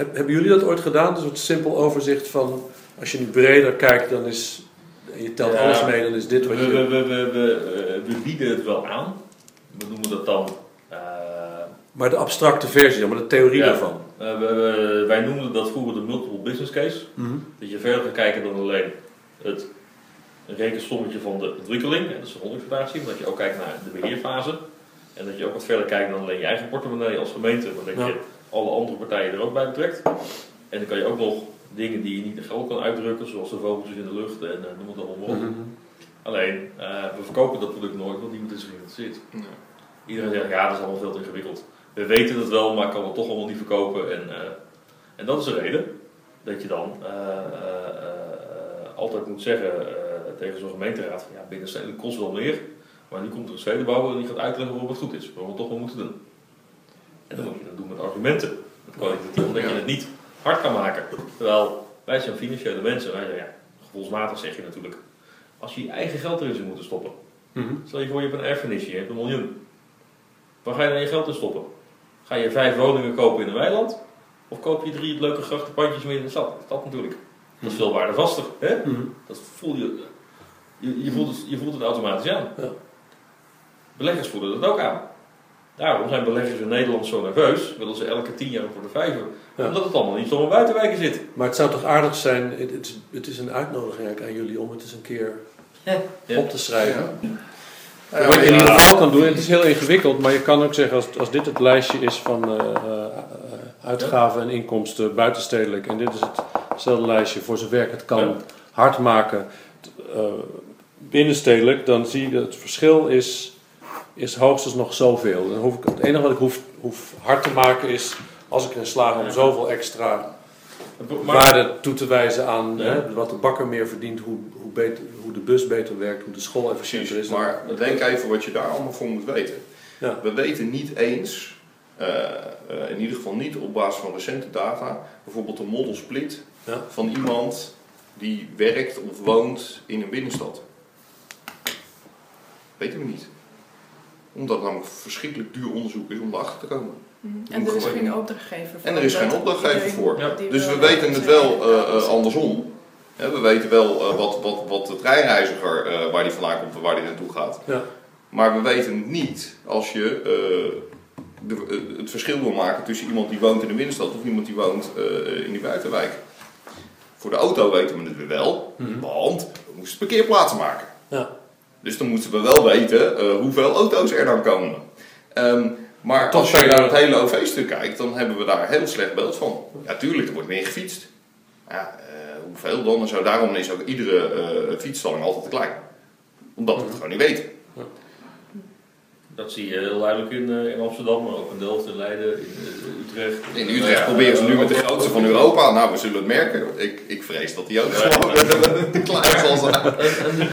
heb- hebben jullie dat ooit gedaan? Een soort simpel overzicht van, als je nu breder kijkt, dan is, en je telt Ja. alles mee, dan is dit wat We, je... we, we, we, eh, we bieden het wel aan. We noemen dat dan. eh, Maar de abstracte versie, maar de theorie Ja. daarvan. eh, we- we- wij noemden dat vroeger de multiple business case. Mhm. Dat je verder gaat kijken dan alleen het rekensommetje van de ontwikkeling, hè, dat is de grondexploitatie, maar dat je ook kijkt naar de beheerfase. En dat je ook wat verder kijkt dan alleen je eigen portemonnee als gemeente, maar dat Ja. je alle andere partijen er ook bij betrekt. En dan kan je ook nog dingen die je niet in geld kan uitdrukken, zoals de vogeltjes in de lucht en eh, noem het allemaal maar op. Mhm. Alleen, eh, we verkopen dat product nooit, want niemand is erin geïnteresseerd. Ja. Iedereen zegt, ja, dat is allemaal veel te ingewikkeld. We weten het wel, maar ik kan het toch allemaal niet verkopen. En, eh, en dat is de reden dat je dan eh, eh, eh, altijd moet zeggen eh, tegen zo'n gemeenteraad: van, ja, binnenstedelijk kost wel meer. Maar nu komt er een stedenbouwer en die gaat uitleggen waarom het goed is, waarom we het toch wel moeten doen. En dat moet je dan doen met argumenten, kwalitatief, omdat je het niet hard kan maken. Terwijl wij zijn financiële mensen, wij zeggen, ja, gevoelsmatig zeg je natuurlijk, als je je eigen geld erin zou moeten stoppen. Mhm. Stel je voor, je hebt een erfenisje, je hebt een miljoen. Waar ga je dan je geld in stoppen? Ga je vijf woningen kopen in een weiland? Of koop je drie leuke grachtenpandjes midden in de stad? Dat natuurlijk. Dat is veel waardevaster. Hè? Mhm. Dat voel je, je, je, voelt het, je voelt het automatisch aan. Ja. Beleggers voelen dat ook aan. Daarom zijn beleggers in Nederland zo nerveus. Willen ze elke tien jaar een portefeuille. Ja. Omdat het allemaal niet zomaar buitenwijken zit. Maar het zou toch aardig zijn, het, het, is, het is een uitnodiging eigenlijk aan jullie om het eens een keer Ja. op te schrijven. Ja, Wat je in ieder geval kan doen, het is heel ingewikkeld, maar je kan ook zeggen als, als dit het lijstje is van eh, eh, uitgaven en inkomsten buitenstedelijk en dit is hetzelfde lijstje voor zover ik het kan Ja. hard maken eh, binnenstedelijk, dan zie je dat het verschil is, is hoogstens nog zoveel. Dan hoef ik, het enige wat ik hoef, hoef hard te maken is als ik erin slaag om zoveel extra Maar, waarde toe te wijzen aan Ja. hè, wat de bakker meer verdient, hoe, hoe, beter, hoe de bus beter werkt, hoe de school efficiënter is. Maar denk even wat je daar allemaal voor moet weten. Ja. We weten niet eens, eh, eh, in ieder geval niet op basis van recente data, bijvoorbeeld een model split Ja. van iemand die werkt of woont in een binnenstad. Weten we niet. Omdat het namelijk verschrikkelijk duur onderzoek is om erachter te komen. Mhm. En er is geen opdrachtgever voor. En er is geen opdrachtgever voor. Ja. Dus we weten het wel eh, eh, andersom. Hè, we weten wel eh, wat, wat, wat de treinreiziger, eh, waar die vandaan komt en waar die naartoe gaat. Ja. Maar we weten het niet als je de, het verschil wil maken tussen iemand die woont in de binnenstad of iemand die woont eh, in die buitenwijk. Voor de auto weten we het weer wel, Mhm. want we moesten parkeerplaatsen maken. Ja. Dus dan moeten we wel weten eh, hoeveel auto's er dan komen. Ehm, maar als je naar het hele OV-stuk kijkt, dan hebben we daar een heel slecht beeld van. Ja, tuurlijk, er wordt meer gefietst. Ja, eh, hoeveel dan? En zo, daarom is ook iedere eh fietsstalling altijd te klein. Omdat we het gewoon niet weten. Dat zie je heel duidelijk in, eh, in Amsterdam, maar ook in Delft, in Leiden, in Utrecht. In Utrecht Ja, proberen ze nu met de grootste van Europa. Nou, we zullen het merken. Ik, ik vrees dat die ook gewoon te klein zal zijn.